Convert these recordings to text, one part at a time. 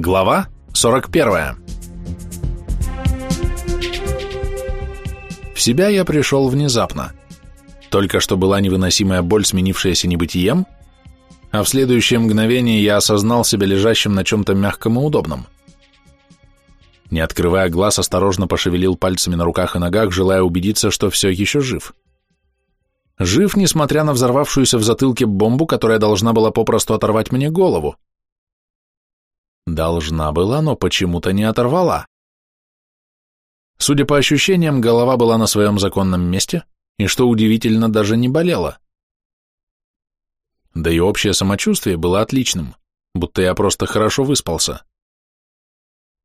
Глава 41. В себя я пришел внезапно. Только что была невыносимая боль, сменившаяся небытием, а в следующее мгновение я осознал себя лежащим на чем-то мягком и удобном. Не открывая глаз, осторожно пошевелил пальцами на руках и ногах, желая убедиться, что все еще жив. Жив, несмотря на взорвавшуюся в затылке бомбу, которая должна была попросту оторвать мне голову. Должна была, но почему-то не оторвала. Судя по ощущениям, голова была на своем законном месте, и, что удивительно, даже не болела. Да и общее самочувствие было отличным, будто я просто хорошо выспался.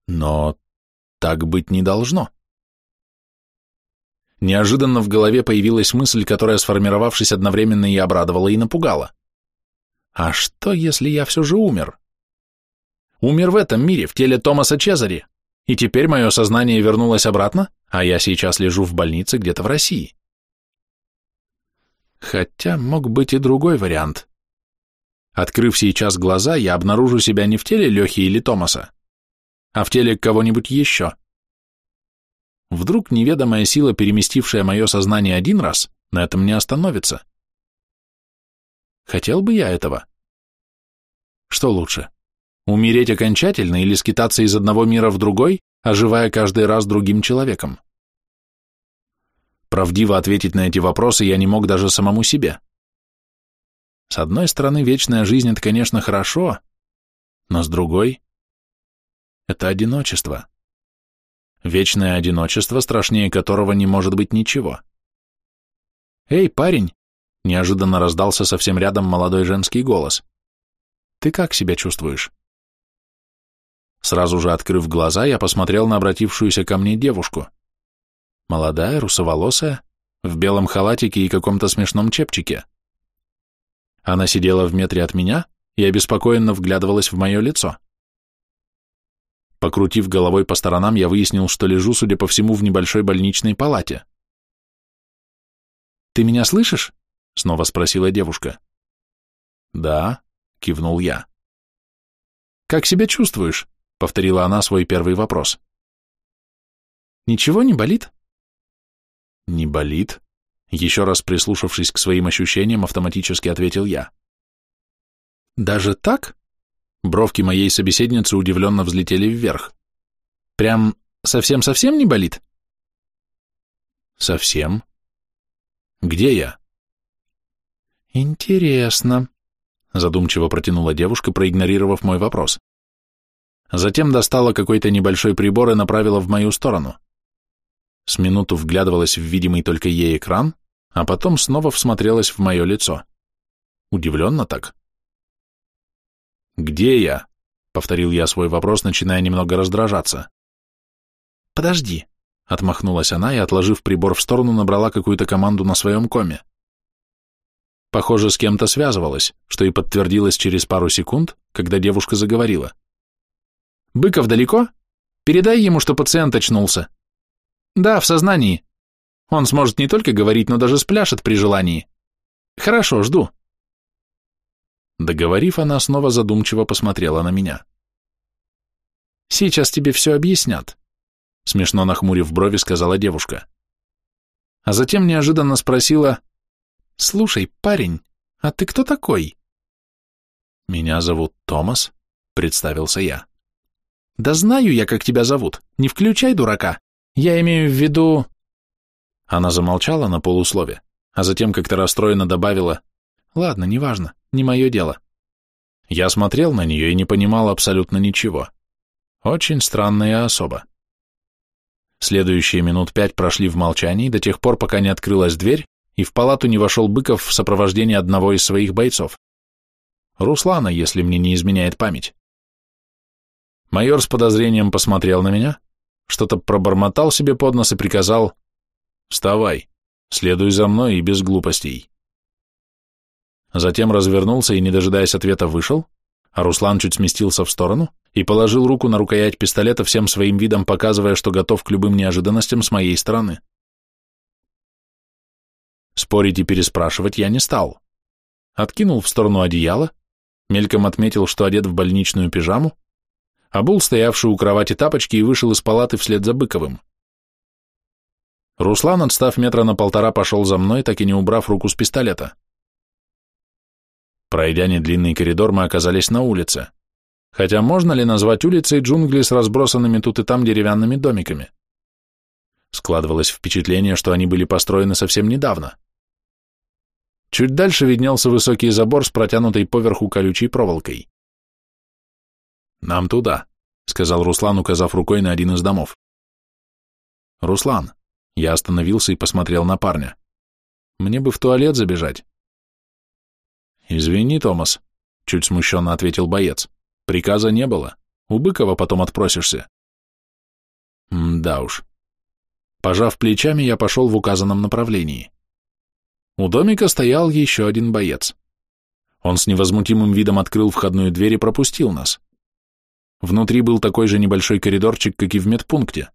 Но так быть не должно. Неожиданно в голове появилась мысль, которая, сформировавшись одновременно, и обрадовала, и напугала. А что, если я все же умер? Умер в этом мире, в теле Томаса Чезари, и теперь мое сознание вернулось обратно, а я сейчас лежу в больнице где-то в России. Хотя мог быть и другой вариант. Открыв сейчас глаза, я обнаружу себя не в теле Лехи или Томаса, а в теле кого-нибудь еще. Вдруг неведомая сила, переместившая мое сознание один раз, на этом не остановится. Хотел бы я этого? Что лучше? Умереть окончательно или скитаться из одного мира в другой, оживая каждый раз другим человеком? Правдиво ответить на эти вопросы я не мог даже самому себе. С одной стороны, вечная жизнь — это, конечно, хорошо, но с другой — это одиночество. Вечное одиночество, страшнее которого не может быть ничего. «Эй, парень!» — неожиданно раздался совсем рядом молодой женский голос. «Ты как себя чувствуешь?» Сразу же открыв глаза, я посмотрел на обратившуюся ко мне девушку. Молодая, русоволосая, в белом халатике и каком-то смешном чепчике. Она сидела в метре от меня и обеспокоенно вглядывалась в мое лицо. Покрутив головой по сторонам, я выяснил, что лежу, судя по всему, в небольшой больничной палате. «Ты меня слышишь?» — снова спросила девушка. «Да», — кивнул я. «Как себя чувствуешь?» — повторила она свой первый вопрос. «Ничего не болит?» «Не болит», — еще раз прислушавшись к своим ощущениям, автоматически ответил я. «Даже так?» Бровки моей собеседницы удивленно взлетели вверх. «Прям совсем-совсем не болит?» «Совсем. Где я?» «Интересно», — задумчиво протянула девушка, проигнорировав мой вопрос. Затем достала какой-то небольшой прибор и направила в мою сторону. С минуту вглядывалась в видимый только ей экран, а потом снова всмотрелась в мое лицо. Удивленно так. «Где я?» — повторил я свой вопрос, начиная немного раздражаться. «Подожди», — отмахнулась она и, отложив прибор в сторону, набрала какую-то команду на своем коме. Похоже, с кем-то связывалась, что и подтвердилось через пару секунд, когда девушка заговорила. Быков далеко? Передай ему, что пациент очнулся. Да, в сознании. Он сможет не только говорить, но даже спляшет при желании. Хорошо, жду. Договорив, она снова задумчиво посмотрела на меня. Сейчас тебе все объяснят, смешно нахмурив брови, сказала девушка. А затем неожиданно спросила, «Слушай, парень, а ты кто такой?» «Меня зовут Томас», — представился я. «Да знаю я, как тебя зовут. Не включай дурака. Я имею в виду...» Она замолчала на полуслове, а затем как-то расстроенно добавила, «Ладно, неважно, не мое дело». Я смотрел на нее и не понимал абсолютно ничего. Очень странная особа. Следующие минут пять прошли в молчании до тех пор, пока не открылась дверь, и в палату не вошел Быков в сопровождении одного из своих бойцов. Руслана, если мне не изменяет память. Майор с подозрением посмотрел на меня, что-то пробормотал себе под нос и приказал «Вставай, следуй за мной и без глупостей». Затем развернулся и, не дожидаясь ответа, вышел, а Руслан чуть сместился в сторону и положил руку на рукоять пистолета всем своим видом, показывая, что готов к любым неожиданностям с моей стороны. Спорить и переспрашивать я не стал. Откинул в сторону одеяло, мельком отметил, что одет в больничную пижаму, обул стоявший у кровати тапочки и вышел из палаты вслед за Быковым. Руслан, отстав метра на полтора, пошел за мной, так и не убрав руку с пистолета. Пройдя недлинный коридор, мы оказались на улице. Хотя можно ли назвать улицей джунгли с разбросанными тут и там деревянными домиками? Складывалось впечатление, что они были построены совсем недавно. Чуть дальше виднелся высокий забор с протянутой поверху колючей проволокой. «Нам туда», — сказал Руслан, указав рукой на один из домов. «Руслан», — я остановился и посмотрел на парня. «Мне бы в туалет забежать». «Извини, Томас», — чуть смущенно ответил боец. «Приказа не было. У Быкова потом отпросишься». «Да уж». Пожав плечами, я пошел в указанном направлении. У домика стоял еще один боец. Он с невозмутимым видом открыл входную дверь и пропустил нас. Внутри был такой же небольшой коридорчик, как и в медпункте.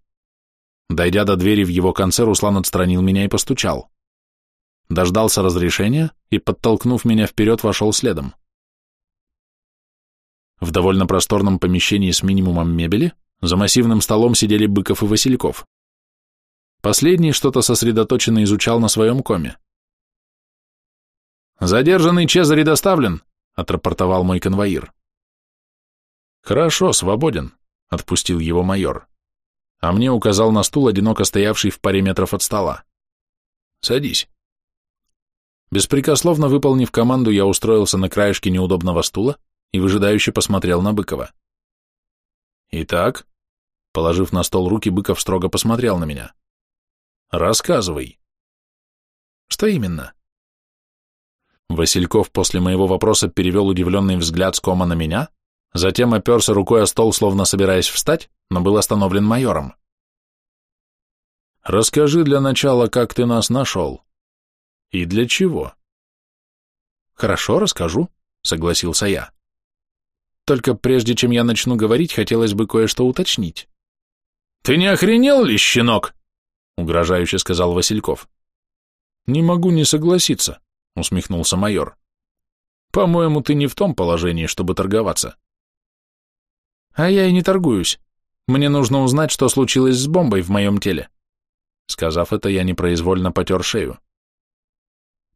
Дойдя до двери в его конце, Руслан отстранил меня и постучал. Дождался разрешения и, подтолкнув меня вперед, вошел следом. В довольно просторном помещении с минимумом мебели за массивным столом сидели Быков и Васильков. Последний что-то сосредоточенно изучал на своем коме. «Задержанный Чезари доставлен», — отрапортовал мой конвоир. «Хорошо, свободен», — отпустил его майор. А мне указал на стул, одиноко стоявший в паре метров от стола. «Садись». Беспрекословно выполнив команду, я устроился на краешке неудобного стула и выжидающе посмотрел на Быкова. «Итак?» Положив на стол руки, Быков строго посмотрел на меня. «Рассказывай». «Что именно?» Васильков после моего вопроса перевел удивленный взгляд с кома на меня, затем оперся рукой о стол, словно собираясь встать, но был остановлен майором. «Расскажи для начала, как ты нас нашел. И для чего?» «Хорошо, расскажу», — согласился я. «Только прежде чем я начну говорить, хотелось бы кое-что уточнить». «Ты не охренел ли, щенок?» — угрожающе сказал Васильков. «Не могу не согласиться», — усмехнулся майор. «По-моему, ты не в том положении, чтобы торговаться». «А я и не торгуюсь. Мне нужно узнать, что случилось с бомбой в моем теле». Сказав это, я непроизвольно потер шею.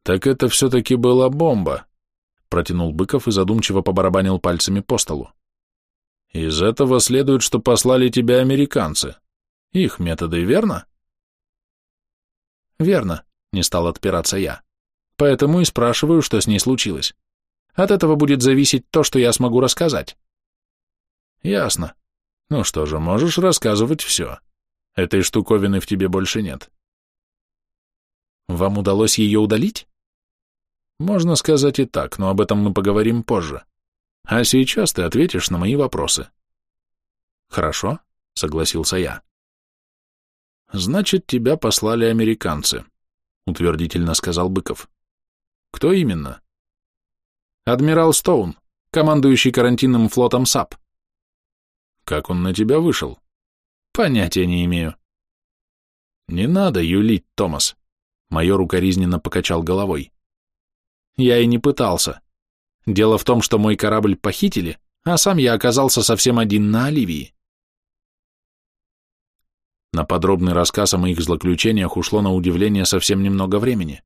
«Так это все-таки была бомба», — протянул Быков и задумчиво побарабанил пальцами по столу. «Из этого следует, что послали тебя американцы. Их методы, верно?» «Верно», — не стал отпираться я. Поэтому и спрашиваю, что с ней случилось. От этого будет зависеть то, что я смогу рассказать. Ясно. Ну что же, можешь рассказывать все. Этой штуковины в тебе больше нет. Вам удалось ее удалить? Можно сказать и так, но об этом мы поговорим позже. А сейчас ты ответишь на мои вопросы. Хорошо, согласился я. Значит, тебя послали американцы, утвердительно сказал Быков. Кто именно? Адмирал Стоун, командующий карантинным флотом САП. Как он на тебя вышел? Понятия не имею. Не надо юлить, Томас. Майор укоризненно покачал головой. Я и не пытался. Дело в том, что мой корабль похитили, а сам я оказался совсем один на Оливии. На подробный рассказ о моих злоключениях ушло на удивление совсем немного времени.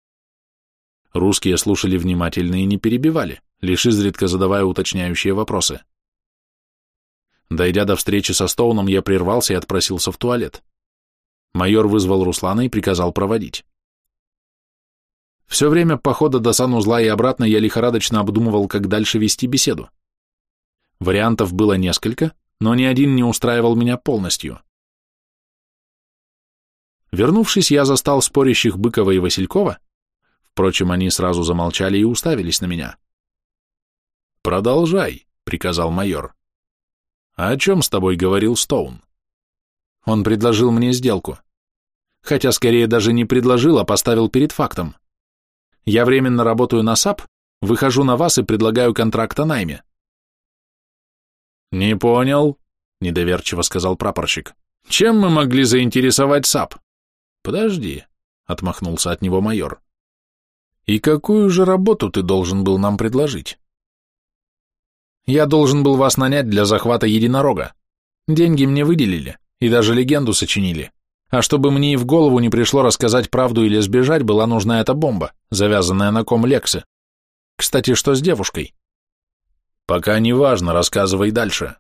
Русские слушали внимательно и не перебивали, лишь изредка задавая уточняющие вопросы. Дойдя до встречи со Стоуном, я прервался и отпросился в туалет. Майор вызвал Руслана и приказал проводить. Все время похода до санузла и обратно я лихорадочно обдумывал, как дальше вести беседу. Вариантов было несколько, но ни один не устраивал меня полностью. Вернувшись, я застал спорящих Быкова и Василькова, Впрочем, они сразу замолчали и уставились на меня. «Продолжай», — приказал майор. «А о чем с тобой говорил Стоун?» Он предложил мне сделку. Хотя скорее даже не предложил, а поставил перед фактом. Я временно работаю на САП, выхожу на вас и предлагаю контракт о найме. «Не понял», — недоверчиво сказал прапорщик. «Чем мы могли заинтересовать САП?» «Подожди», — отмахнулся от него майор. И какую же работу ты должен был нам предложить? Я должен был вас нанять для захвата единорога, Деньги мне выделили, и даже легенду сочинили. А чтобы мне и в голову не пришло рассказать правду или сбежать, была нужна эта бомба, завязанная на ком Лексы. Кстати, что с девушкой? Пока не важно, рассказывай дальше.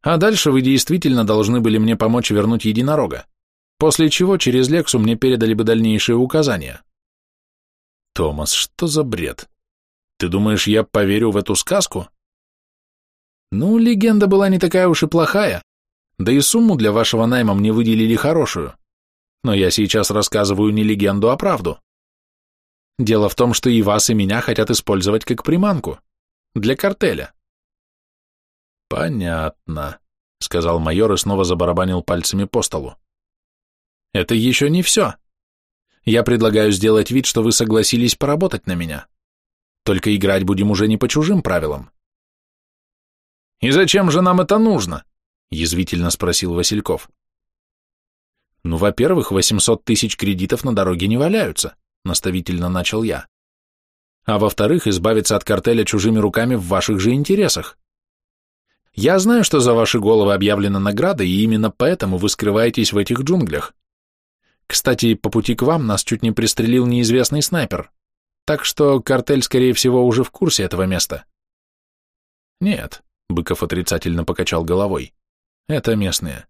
А дальше вы действительно должны были мне помочь вернуть единорога, после чего через Лексу мне передали бы дальнейшие указания. Томас, что за бред? Ты думаешь, я поверю в эту сказку? Ну, легенда была не такая уж и плохая, да и сумму для вашего найма мне выделили хорошую. Но я сейчас рассказываю не легенду, а правду. Дело в том, что и вас, и меня хотят использовать как приманку. Для картеля. Понятно, сказал майор и снова забарабанил пальцами по столу. Это еще не все. Я предлагаю сделать вид, что вы согласились поработать на меня. Только играть будем уже не по чужим правилам. «И зачем же нам это нужно?» — язвительно спросил Васильков. «Ну, во-первых, 800 тысяч кредитов на дороге не валяются», — наставительно начал я. «А во-вторых, избавиться от картеля чужими руками в ваших же интересах. Я знаю, что за ваши головы объявлена награда, и именно поэтому вы скрываетесь в этих джунглях. Кстати, по пути к вам нас чуть не пристрелил неизвестный снайпер, так что картель, скорее всего, уже в курсе этого места». «Нет», — Быков отрицательно покачал головой. Это местные.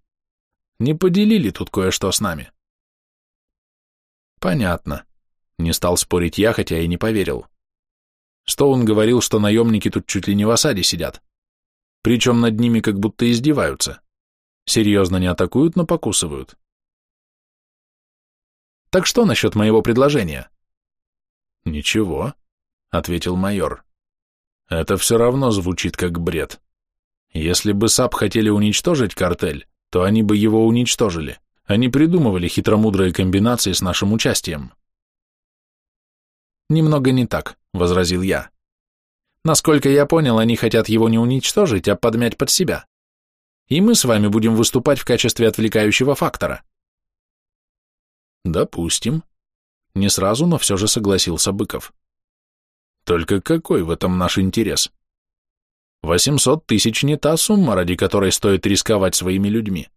Не поделили тут кое-что с нами. Понятно. Не стал спорить я, хотя и не поверил. Стоун говорил, что наемники тут чуть ли не в осаде сидят. Причем над ними как будто издеваются. Серьезно не атакуют, но покусывают. Так что насчет моего предложения? Ничего, ответил майор. Это все равно звучит как бред. Если бы САП хотели уничтожить картель, то они бы его уничтожили. А не придумывали хитромудрые комбинации с нашим участием. «Немного не так», — возразил я. «Насколько я понял, они хотят его не уничтожить, а подмять под себя. И мы с вами будем выступать в качестве отвлекающего фактора». «Допустим». Не сразу, но все же согласился Быков. «Только какой в этом наш интерес?» Восемьсот тысяч не та сумма, ради которой стоит рисковать своими людьми.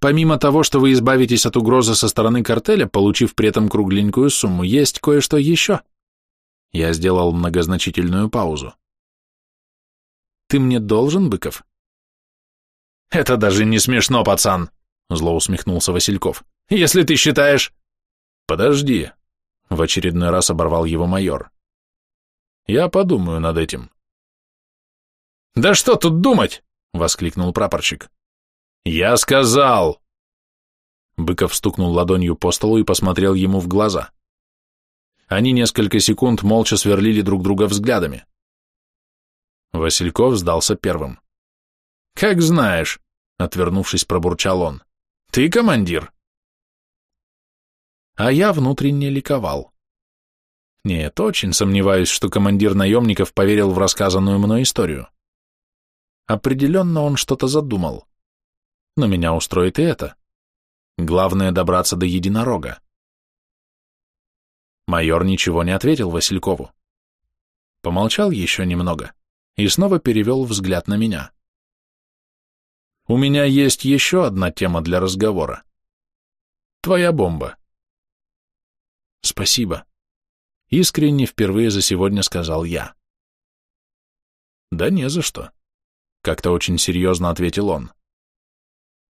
Помимо того, что вы избавитесь от угрозы со стороны картеля, получив при этом кругленькую сумму, есть кое-что еще. Я сделал многозначительную паузу. Ты мне должен, Быков? Это даже не смешно, пацан, зло усмехнулся Васильков. Если ты считаешь... Подожди, в очередной раз оборвал его майор. Я подумаю над этим. Да что тут думать? воскликнул прапорщик. Я сказал. Быков стукнул ладонью по столу и посмотрел ему в глаза. Они несколько секунд молча сверлили друг друга взглядами. Васильков сдался первым. «Как знаешь», — отвернувшись, пробурчал он. «Ты командир?» А я внутренне ликовал. Нет, очень сомневаюсь, что командир наемников поверил в рассказанную мной историю. Определенно он что-то задумал. Но меня устроит и это. Главное добраться до единорога. Майор ничего не ответил Василькову. Помолчал еще немного и снова перевел взгляд на меня. У меня есть еще одна тема для разговора. Твоя бомба. Спасибо. Искренне впервые за сегодня сказал я. Да не за что. Как-то очень серьезно ответил он.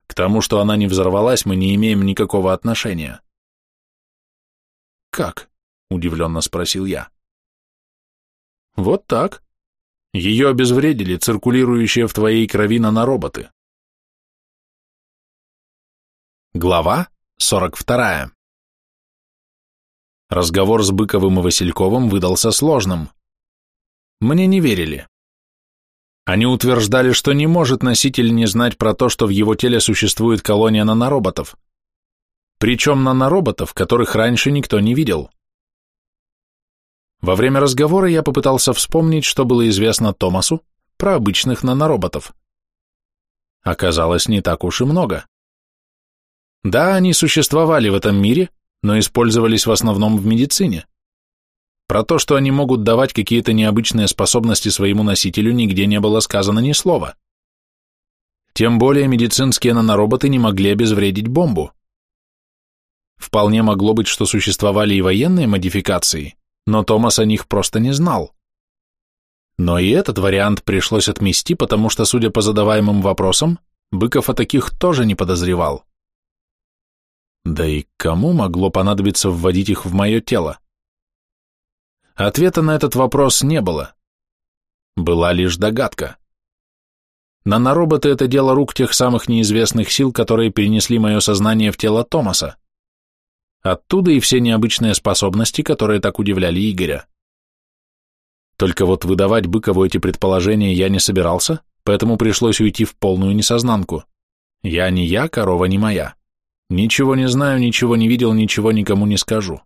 К тому, что она не взорвалась, мы не имеем никакого отношения. Как? Удивленно спросил я. Вот так. Ее обезвредили, циркулирующие в твоей крови нанороботы. Глава сорок вторая. Разговор с Быковым и Васильковым выдался сложным. Мне не верили. Они утверждали, что не может носитель не знать про то, что в его теле существует колония нанороботов. Причем нанороботов, которых раньше никто не видел. Во время разговора я попытался вспомнить, что было известно Томасу про обычных нанороботов. Оказалось, не так уж и много. Да, они существовали в этом мире, но использовались в основном в медицине. Про то, что они могут давать какие-то необычные способности своему носителю, нигде не было сказано ни слова. Тем более медицинские нанороботы не могли обезвредить бомбу. Вполне могло быть, что существовали и военные модификации, но Томас о них просто не знал. Но и этот вариант пришлось отмести, потому что, судя по задаваемым вопросам, Быков о таких тоже не подозревал. Да и кому могло понадобиться вводить их в мое тело? Ответа на этот вопрос не было. Была лишь догадка. Нанороботы — это дело рук тех самых неизвестных сил, которые перенесли мое сознание в тело Томаса. Оттуда и все необычные способности, которые так удивляли Игоря. Только вот выдавать Быкову эти предположения я не собирался, поэтому пришлось уйти в полную несознанку. Я не я, корова не моя. Ничего не знаю, ничего не видел, ничего никому не скажу.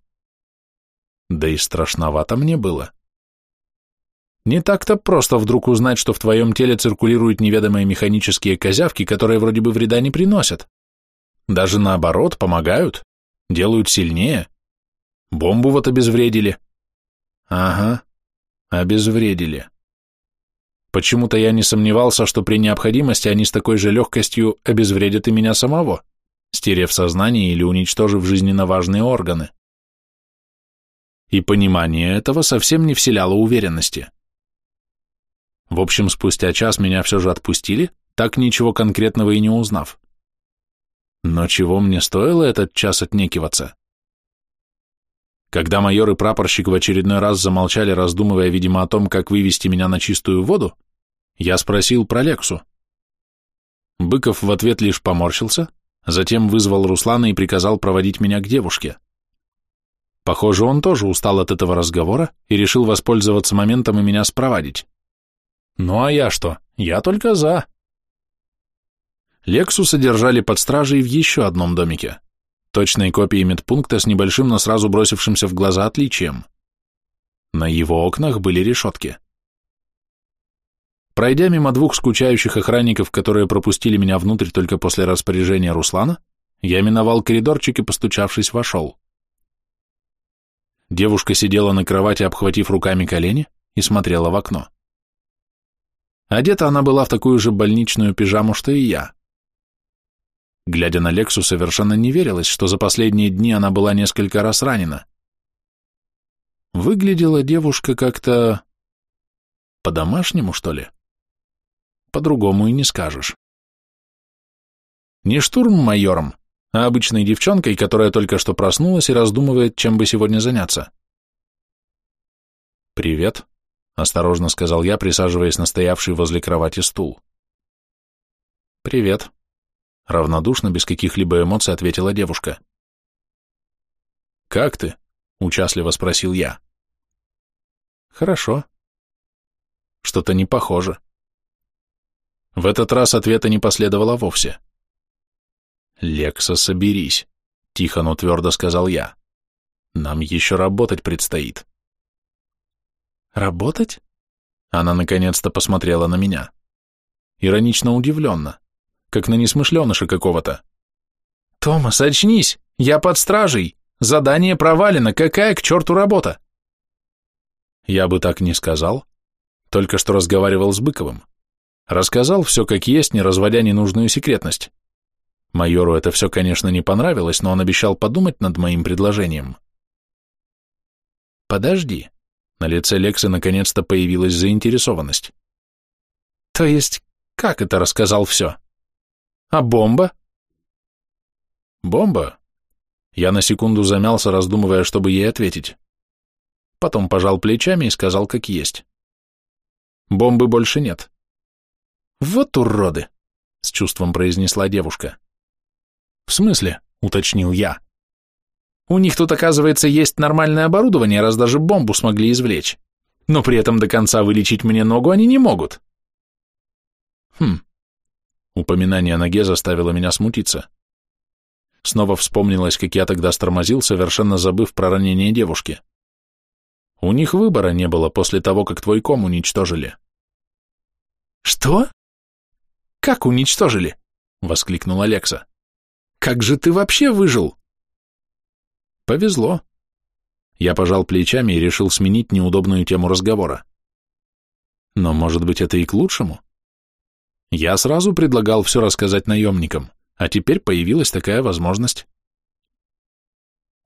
Да и страшновато мне было. Не так-то просто вдруг узнать, что в твоем теле циркулируют неведомые механические козявки, которые вроде бы вреда не приносят. Даже наоборот, помогают, делают сильнее. Бомбу вот обезвредили. Ага, обезвредили. Почему-то я не сомневался, что при необходимости они с такой же легкостью обезвредят и меня самого, стерев сознание или уничтожив жизненно важные органы. И понимание этого совсем не вселяло уверенности. В общем, спустя час меня все же отпустили, так ничего конкретного и не узнав. Но чего мне стоило этот час отнекиваться? Когда майор и прапорщик в очередной раз замолчали, раздумывая, видимо, о том, как вывести меня на чистую воду, я спросил про Лексу. Быков в ответ лишь поморщился, затем вызвал Руслана и приказал проводить меня к девушке. Похоже, он тоже устал от этого разговора и решил воспользоваться моментом и меня спровадить. Ну а я что? Я только за. Лексу содержали под стражей в еще одном домике, точной копии медпункта с небольшим, но сразу бросившимся в глаза отличием. На его окнах были решетки. Пройдя мимо двух скучающих охранников, которые пропустили меня внутрь только после распоряжения Руслана, я миновал коридорчик и, постучавшись, вошел. Девушка сидела на кровати, обхватив руками колени, и смотрела в окно. Одета она была в такую же больничную пижаму, что и я. Глядя на Лексу, совершенно не верилось, что за последние дни она была несколько раз ранена. Выглядела девушка как-то... по-домашнему, что ли? По-другому и не скажешь. Не штурм-майором, а обычной девчонкой, которая только что проснулась и раздумывает, чем бы сегодня заняться. «Привет», осторожно сказал я, присаживаясь на стоявший возле кровати стул. «Привет», — равнодушно, без каких-либо эмоций ответила девушка. «Как ты?» — участливо спросил я. «Хорошо». «Что-то не похоже». В этот раз ответа не последовало вовсе. «Лекса, соберись», — тихо, но твердо сказал я. «Нам еще работать предстоит». «Работать?» Она наконец-то посмотрела на меня. Иронично удивленно, как на несмышленыша какого-то. «Томас, очнись! Я под стражей! Задание провалено! Какая к черту работа?» Я бы так не сказал. Только что разговаривал с Быковым. Рассказал все как есть, не разводя ненужную секретность. Майору это все, конечно, не понравилось, но он обещал подумать над моим предложением. «Подожди», на лице Лексы наконец-то появилась заинтересованность. То есть, как это рассказал все? А бомба? Бомба? Я на секунду замялся, раздумывая, чтобы ей ответить. Потом пожал плечами и сказал, как есть. Бомбы больше нет. Вот уроды, с чувством произнесла девушка. В смысле? уточнил я. У них тут, оказывается, есть нормальное оборудование, раз даже бомбу смогли извлечь. Но при этом до конца вылечить мне ногу они не могут. Хм. Упоминание о ноге заставило меня смутиться. Снова вспомнилось, как я тогда стормозил, совершенно забыв про ранение девушки. У них выбора не было после того, как твой ком уничтожили. Что? Как уничтожили? Воскликнул Алекса. Как же ты вообще выжил? Повезло. Я пожал плечами и решил сменить неудобную тему разговора. Но, может быть, это и к лучшему? Я сразу предлагал все рассказать наемникам, а теперь появилась такая возможность.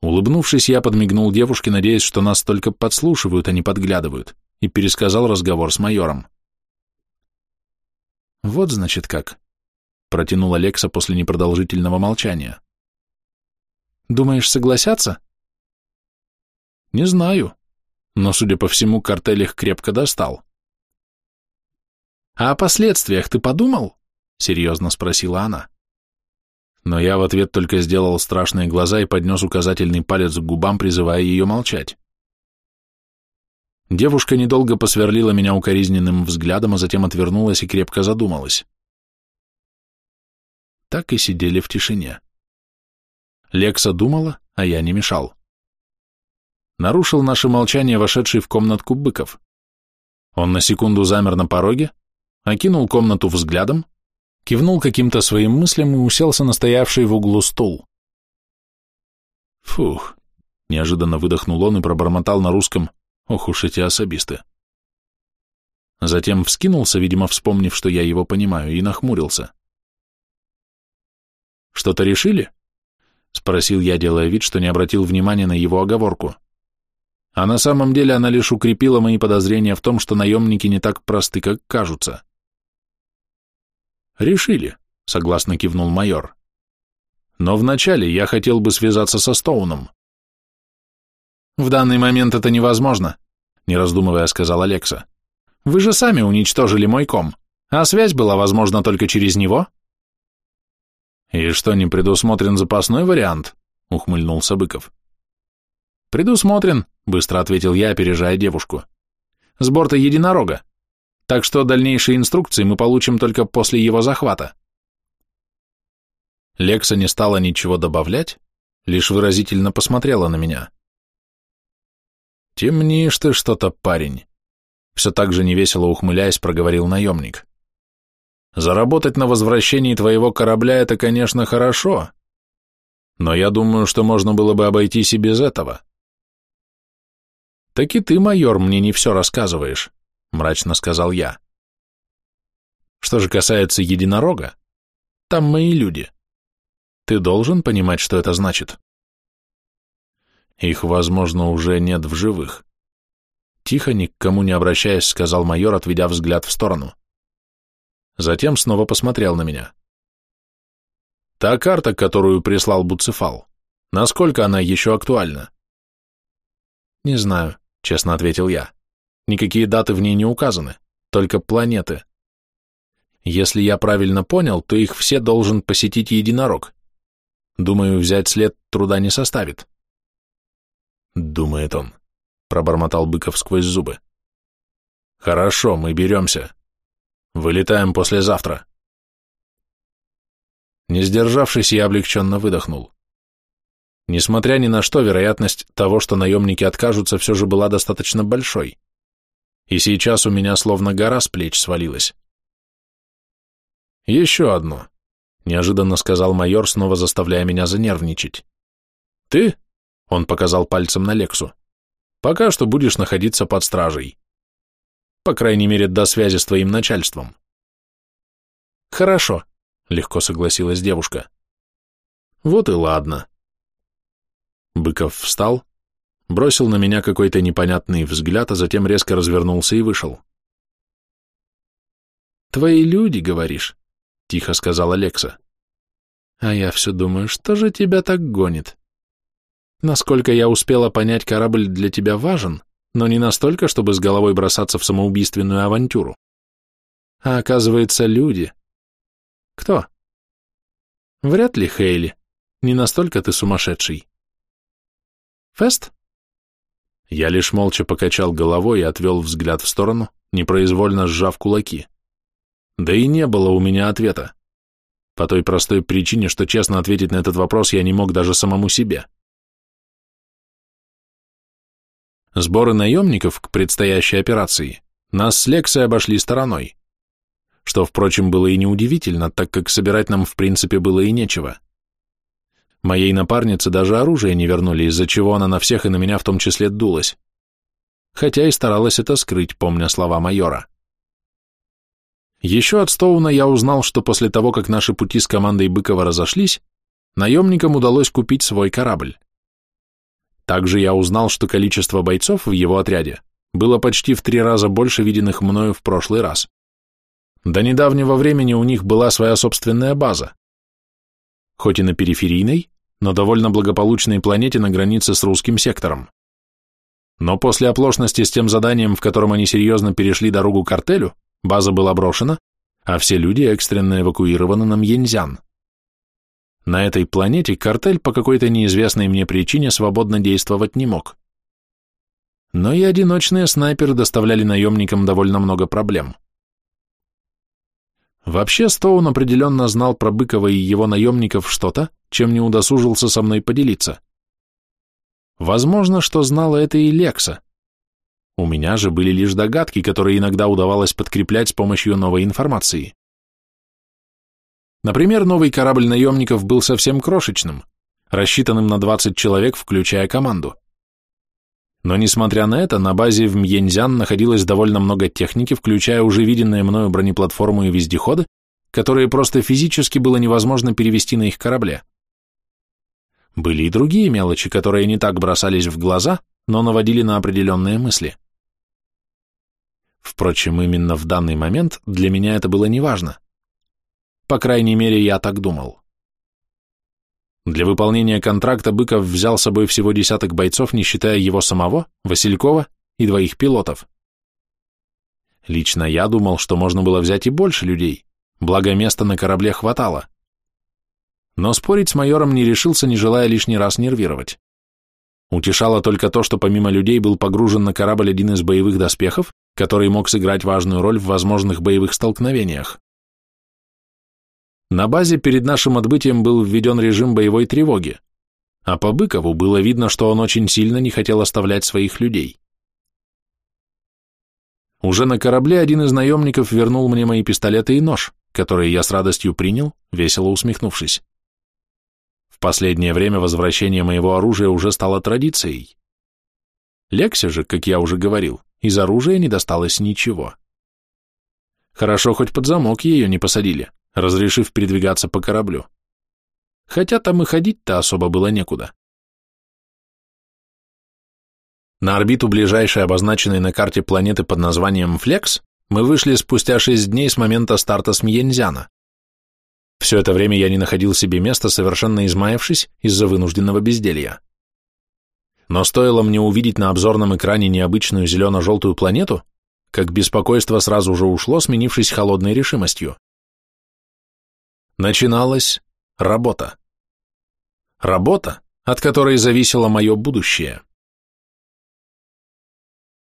Улыбнувшись, я подмигнул девушке, надеясь, что нас только подслушивают, а не подглядывают, и пересказал разговор с майором. «Вот, значит, как», — протянул Алекса после непродолжительного молчания. «Думаешь, согласятся?» «Не знаю, но, судя по всему, картель их крепко достал». «А о последствиях ты подумал?» — серьезно спросила она. Но я в ответ только сделал страшные глаза и поднес указательный палец к губам, призывая ее молчать. Девушка недолго посверлила меня укоризненным взглядом, а затем отвернулась и крепко задумалась. Так и сидели в тишине. Лекса думала, а я не мешал. Нарушил наше молчание вошедший в комнатку Быков. Он на секунду замер на пороге, окинул комнату взглядом, кивнул каким-то своим мыслям и уселся на стоявший в углу стул. Фух, неожиданно выдохнул он и пробормотал на русском «Ох уж эти особисты». Затем вскинулся, видимо, вспомнив, что я его понимаю, и нахмурился. «Что-то решили?» — спросил я, делая вид, что не обратил внимания на его оговорку. А на самом деле она лишь укрепила мои подозрения в том, что наемники не так просты, как кажутся. «Решили», — согласно кивнул майор. «Но вначале я хотел бы связаться со Стоуном». «В данный момент это невозможно», — не раздумывая сказал Алекса. «Вы же сами уничтожили мой ком, а связь была возможна только через него». «И что, не предусмотрен запасной вариант?» — ухмыльнулся Быков. «Предусмотрен», — быстро ответил я, опережая девушку. «С борта единорога так что дальнейшие инструкции мы получим только после его захвата. Лекса не стала ничего добавлять, лишь выразительно посмотрела на меня. «Темнишь ты что-то, парень», — все так же невесело ухмыляясь, проговорил наемник. «Заработать на возвращении твоего корабля — это, конечно, хорошо, но я думаю, что можно было бы обойтись и без этого». «Так и ты, майор, мне не все рассказываешь», мрачно сказал я. Что же касается единорога, там мои люди. Ты должен понимать, что это значит. Их, возможно, уже нет в живых. Тихо, ни к кому не обращаясь, сказал майор, отведя взгляд в сторону. Затем снова посмотрел на меня. Та карта, которую прислал Буцефал, насколько она еще актуальна? Не знаю, честно ответил я. Никакие даты в ней не указаны, только планеты. Если я правильно понял, то их все должен посетить единорог. Думаю, взять след труда не составит. Думает он, пробормотал Быков сквозь зубы. Хорошо, мы беремся. Вылетаем послезавтра. Не сдержавшись, я облегченно выдохнул. Несмотря ни на что, вероятность того, что наемники откажутся, все же была достаточно большой и сейчас у меня словно гора с плеч свалилась. «Еще одно», — неожиданно сказал майор, снова заставляя меня занервничать. «Ты?» — он показал пальцем на Лексу. «Пока что будешь находиться под стражей. По крайней мере, до связи с твоим начальством». «Хорошо», — легко согласилась девушка. «Вот и ладно». Быков встал, бросил на меня какой-то непонятный взгляд, а затем резко развернулся и вышел. «Твои люди, говоришь?» — тихо сказал Алекса. «А я все думаю, что же тебя так гонит? Насколько я успела понять, корабль для тебя важен, но не настолько, чтобы с головой бросаться в самоубийственную авантюру. А оказывается, люди. Кто? Вряд ли Хейли. Не настолько ты сумасшедший. Фест? Я лишь молча покачал головой и отвел взгляд в сторону, непроизвольно сжав кулаки. Да и не было у меня ответа. По той простой причине, что честно ответить на этот вопрос я не мог даже самому себе. Сборы наемников к предстоящей операции нас с Лексой обошли стороной. Что, впрочем, было и неудивительно, так как собирать нам в принципе было и нечего. Моей напарнице даже оружие не вернули, из-за чего она на всех и на меня в том числе дулась. Хотя и старалась это скрыть, помня слова майора. Еще от Стоуна я узнал, что после того, как наши пути с командой Быкова разошлись, наемникам удалось купить свой корабль. Также я узнал, что количество бойцов в его отряде было почти в три раза больше виденных мною в прошлый раз. До недавнего времени у них была своя собственная база. Хоть и на периферийной, но довольно благополучной планете на границе с русским сектором. Но после оплошности с тем заданием, в котором они серьезно перешли дорогу картелю, база была брошена, а все люди экстренно эвакуированы на Мьензян. На этой планете картель по какой-то неизвестной мне причине свободно действовать не мог. Но и одиночные снайперы доставляли наемникам довольно много проблем. Вообще Стоун определенно знал про Быкова и его наемников что-то, чем не удосужился со мной поделиться. Возможно, что знала это и Лекса. У меня же были лишь догадки, которые иногда удавалось подкреплять с помощью новой информации. Например, новый корабль наемников был совсем крошечным, рассчитанным на 20 человек, включая команду. Но несмотря на это, на базе в Мьензян находилось довольно много техники, включая уже виденные мною бронеплатформу и вездеходы, которые просто физически было невозможно перевести на их корабле. Были и другие мелочи, которые не так бросались в глаза, но наводили на определенные мысли. Впрочем, именно в данный момент для меня это было неважно. По крайней мере, я так думал. Для выполнения контракта Быков взял с собой всего десяток бойцов, не считая его самого, Василькова и двоих пилотов. Лично я думал, что можно было взять и больше людей, благо места на корабле хватало. Но спорить с майором не решился, не желая лишний раз нервировать. Утешало только то, что помимо людей был погружен на корабль один из боевых доспехов, который мог сыграть важную роль в возможных боевых столкновениях. На базе перед нашим отбытием был введен режим боевой тревоги, а по Быкову было видно, что он очень сильно не хотел оставлять своих людей. Уже на корабле один из наемников вернул мне мои пистолеты и нож, которые я с радостью принял, весело усмехнувшись. В последнее время возвращение моего оружия уже стало традицией. Лексе же, как я уже говорил, из оружия не досталось ничего. Хорошо, хоть под замок ее не посадили разрешив передвигаться по кораблю. Хотя там и ходить-то особо было некуда. На орбиту ближайшей обозначенной на карте планеты под названием Флекс мы вышли спустя шесть дней с момента старта с Мьензяна. Все это время я не находил себе места, совершенно измаявшись из-за вынужденного безделья. Но стоило мне увидеть на обзорном экране необычную зелено-желтую планету, как беспокойство сразу же ушло, сменившись холодной решимостью. Начиналась работа. Работа, от которой зависело мое будущее.